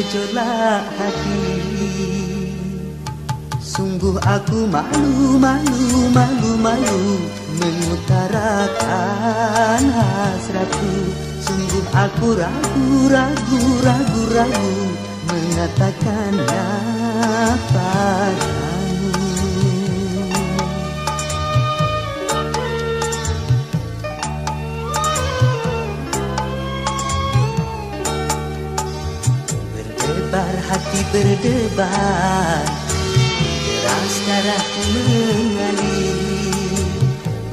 gejolak hati. Sungguh aku malu, malu, malu, malu Mengutarakan hasratku. Sungguh aku ragu, ragu, ragu, ragu Mengatakannya padamu hati berdebar. Deras darahku mengalir.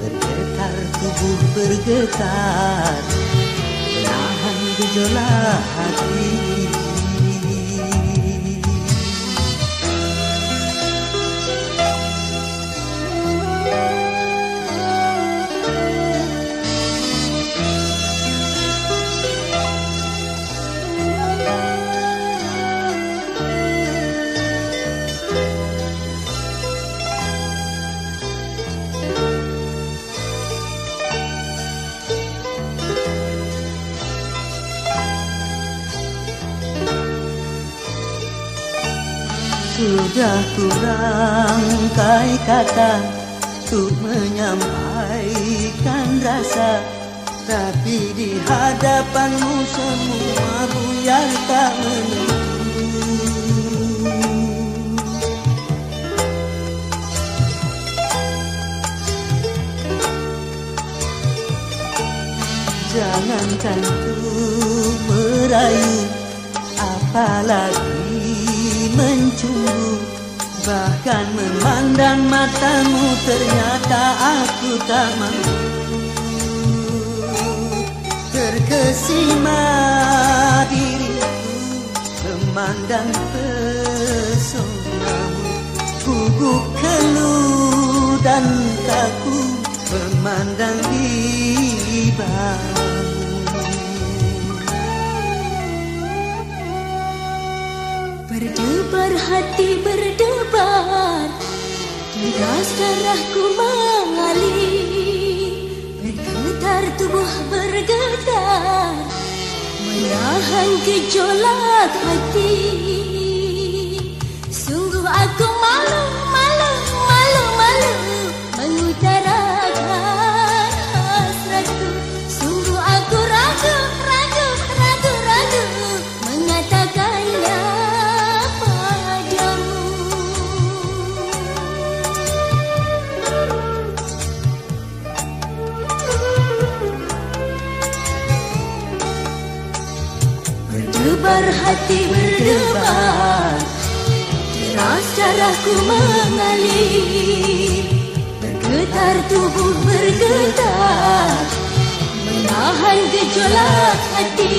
Bergetar tubuh bergetar. Menahan gejolak hati Sudah kurangkai kata Untuk menyampaikan rasa. Tapi di hadapanmu semua buyar tak menentu Jangankan ku merayu Apalagi mencumbu Bahkan memandang matamu Ternyata aku tak mampu. Terkesima diriku Memandang pesonamu. Gugup keluh dan kaku Memandang Berdebar hati berdebar Deras darahku mengalir Bergetar tubuh bergetar Menahan gejolak hati. Sungguh aku Berdebar hati berdebar. Deras darahku mengalir Bergetar tubuh bergetar Menahan gejolak hati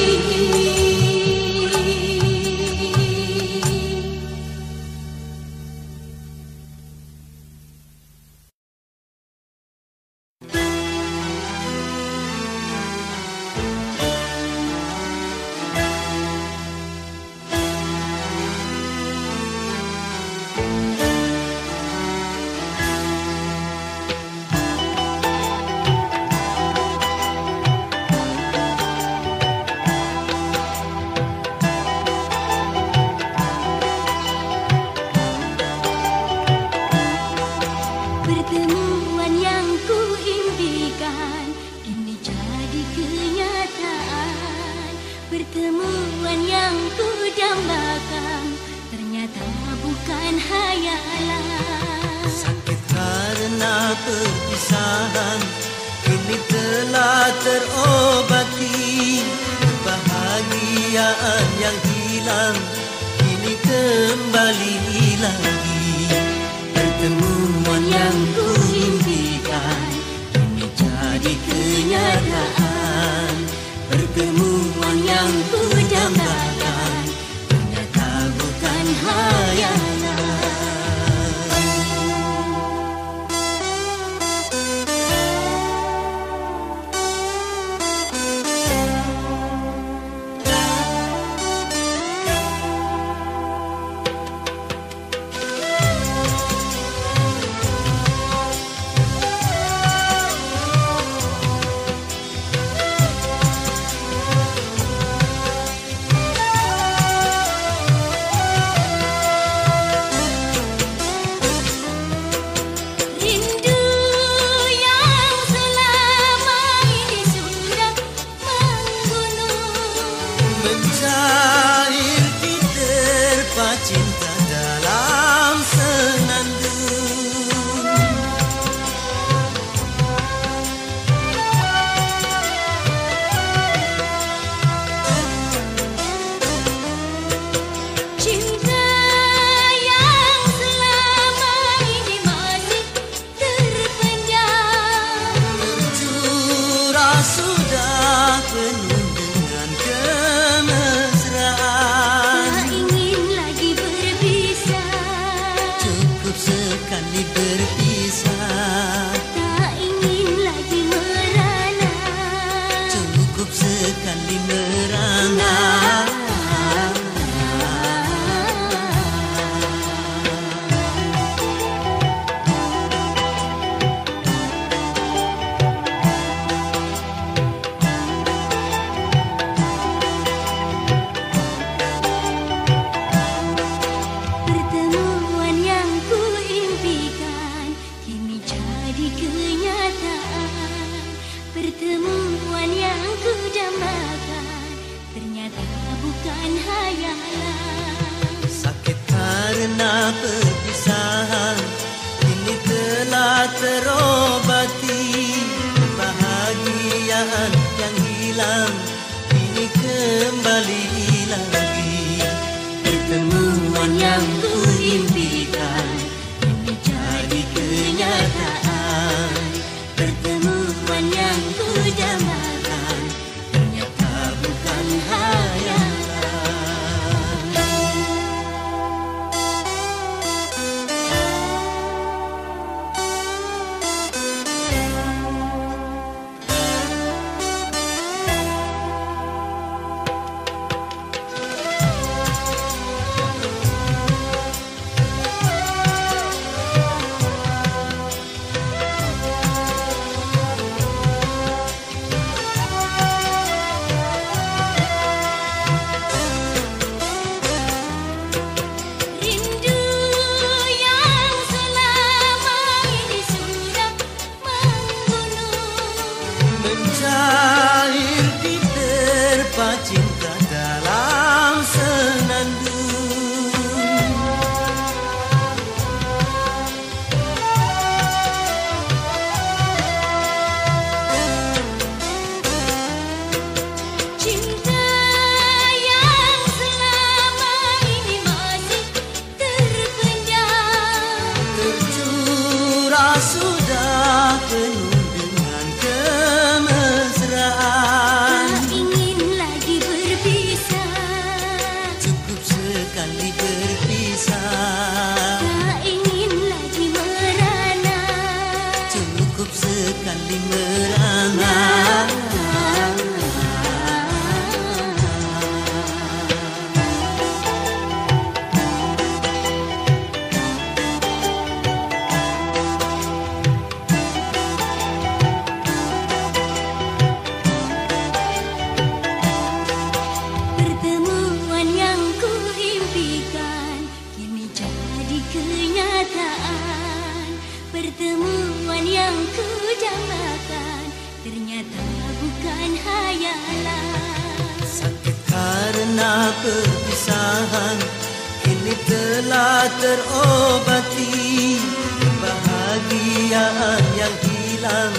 yang hilang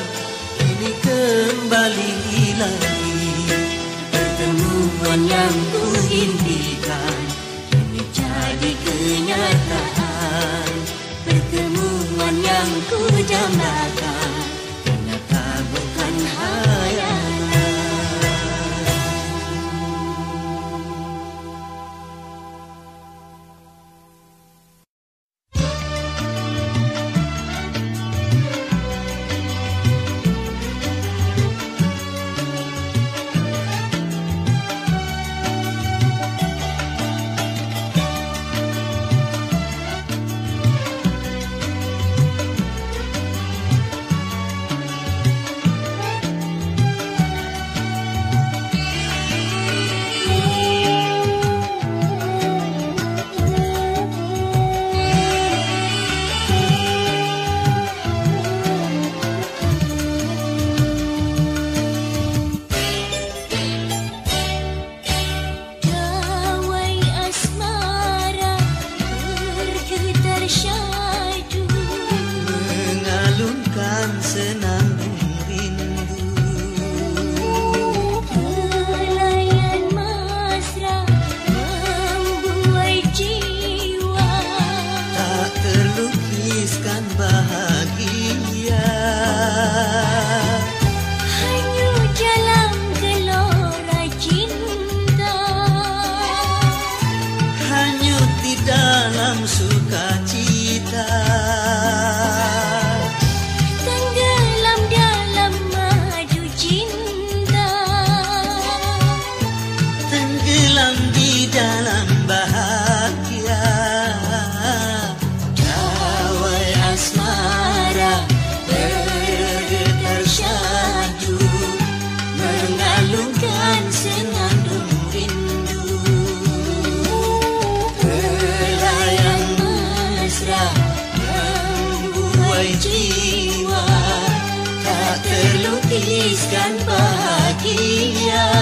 Kini kembali lagi. Pertemuan yang kuimpikan Kini jadi kenyataan. Pertemuan yang kujambatkan Tuliskan bahagia.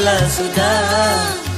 Mekarlah sudah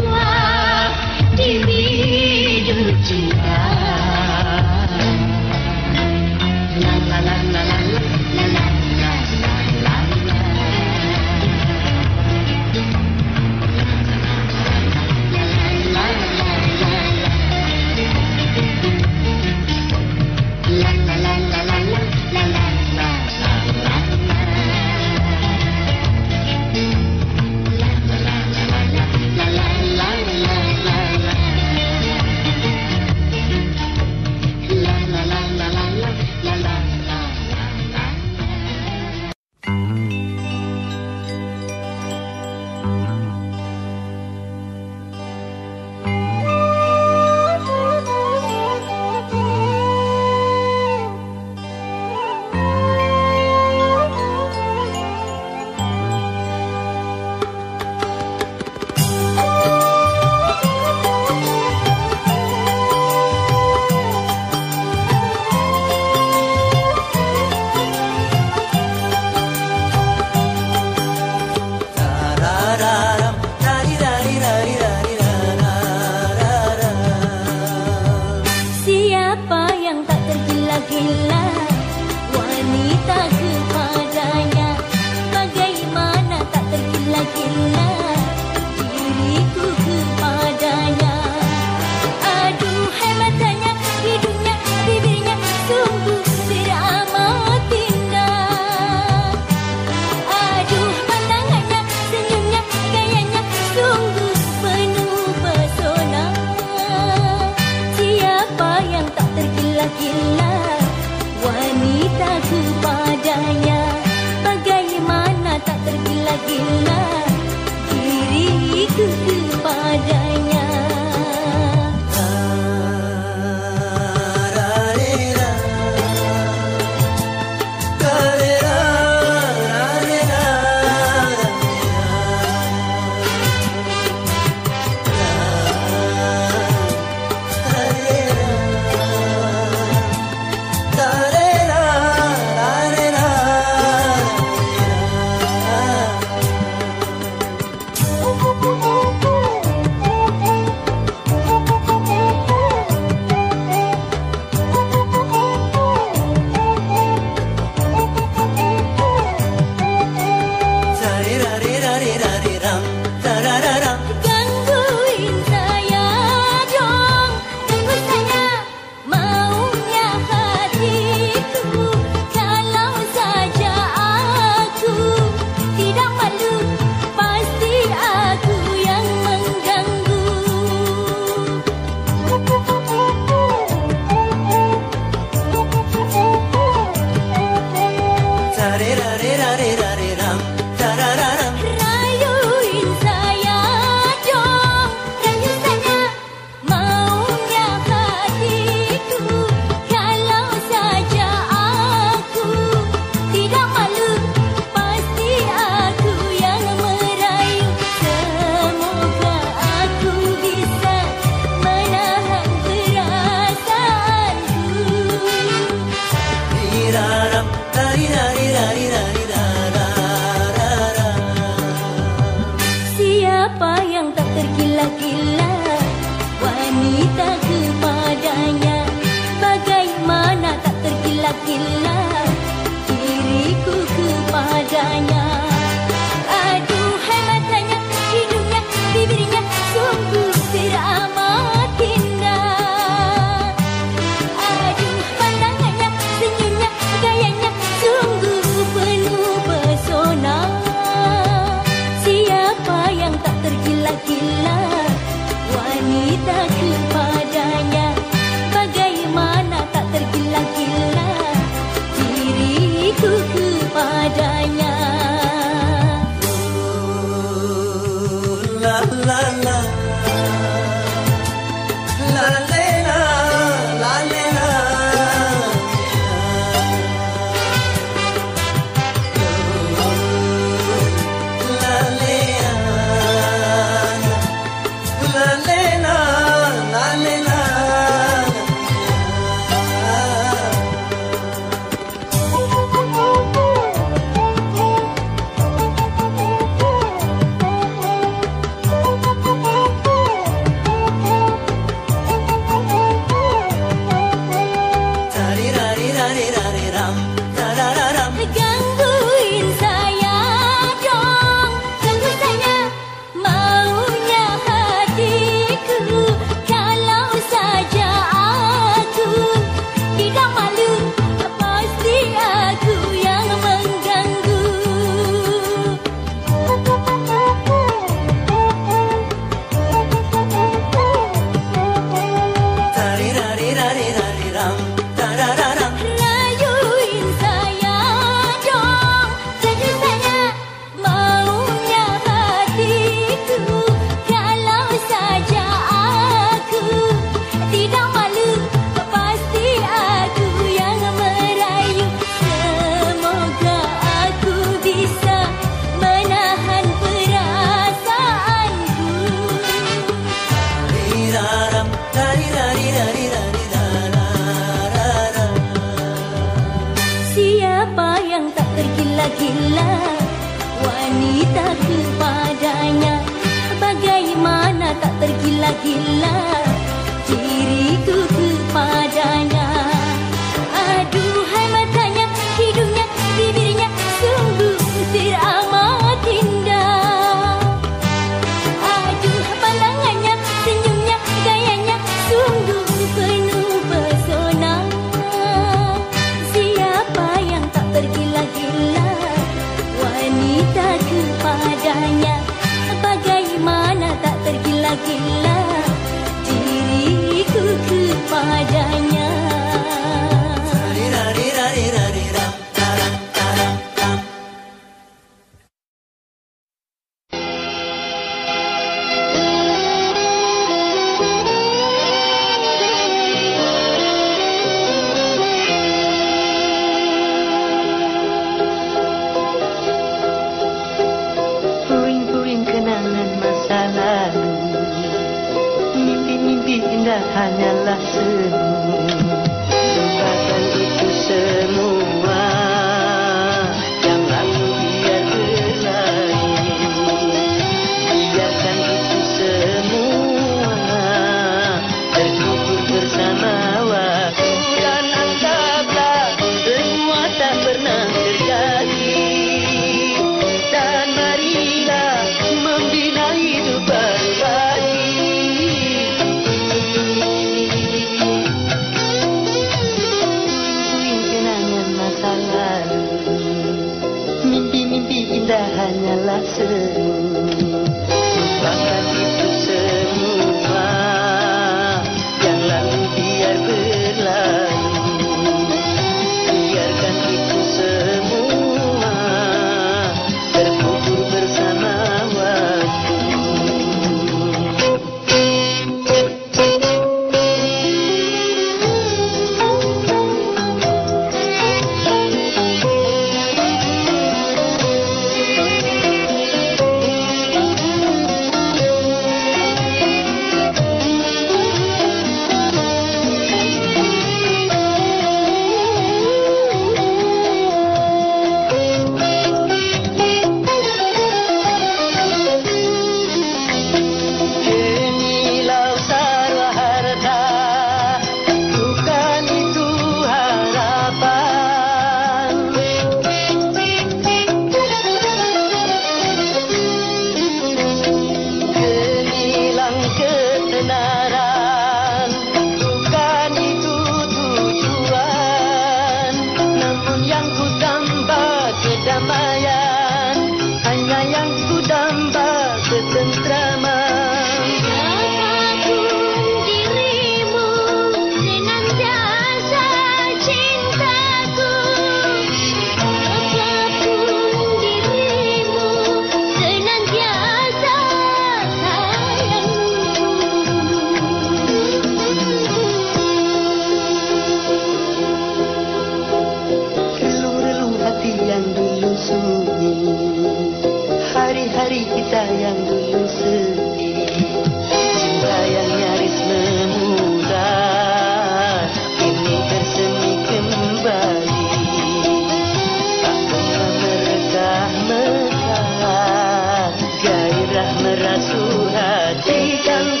hati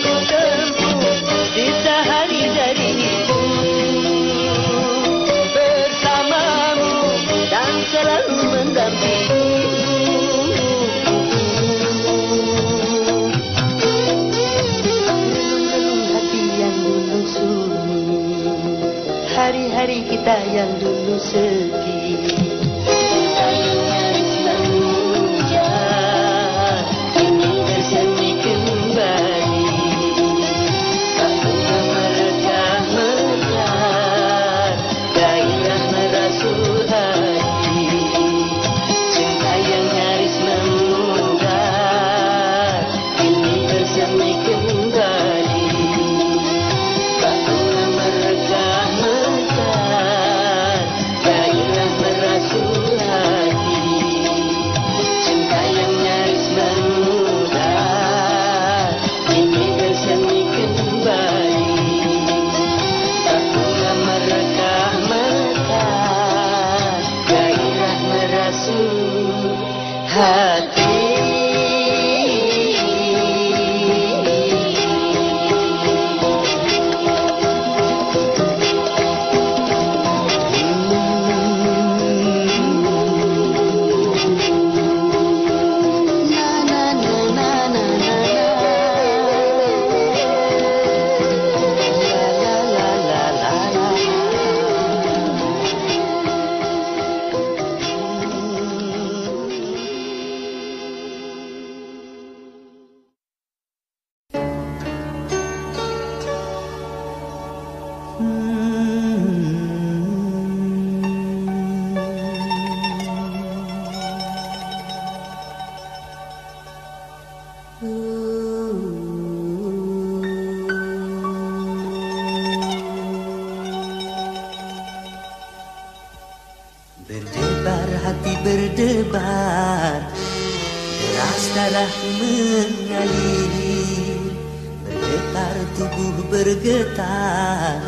bergetar.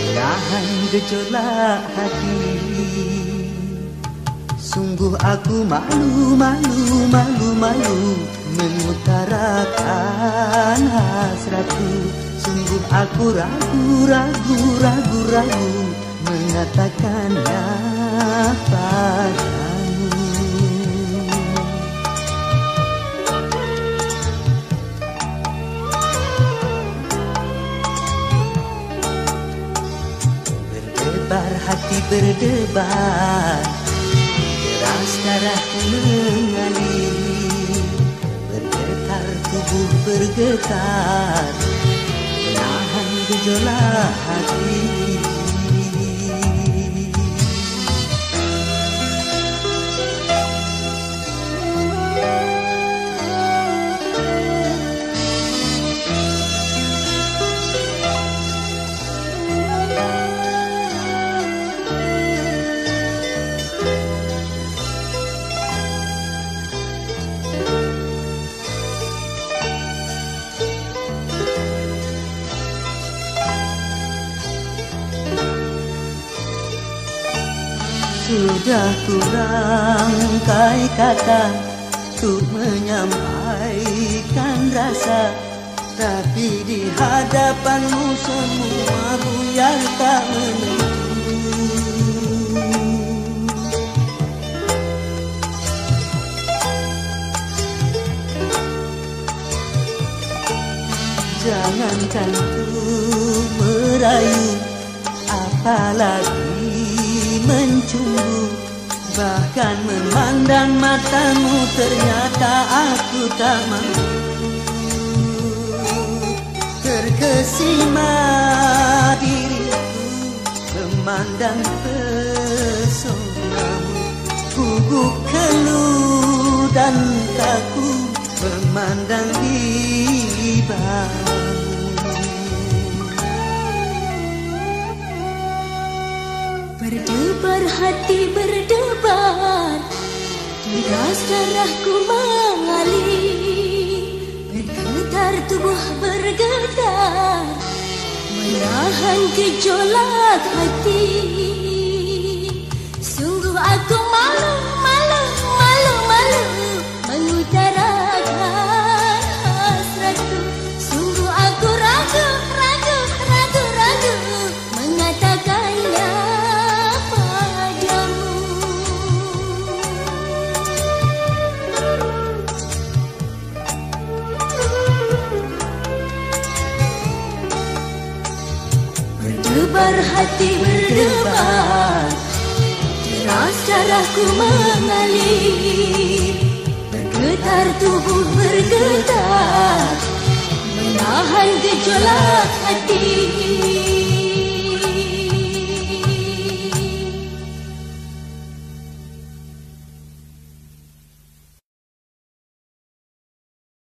Menahan gejolak hati. Sungguh aku malu, malu, malu, malu Mengutarakan hasratku. Sungguh aku ragu, ragu, ragu, ragu Mengatakannya padamu berdebar Deras darah mengalir Bergetar tubuh bergetar Menahan gejolak hati Sudah kurangkai kata Untuk menyampaikan rasa Tapi di hadapanmu semua buyar tak menentu. Jangankan ku merayu Apalagi mencumbu Bahkan memandang matamu Ternyata aku tak mampu. Terkesima diriku Memandang pesonamu Gugup keluh dan kaku Memandang Berdebar hati berdebar Deras darahku mengalir Bergetar tubuh bergetar Menahan gejolak hati. Sungguh aku malu, Berdebar hati berdebar. Deras darahku mengalir. Bergetar tubuh bergetar. Menahan gejolak hati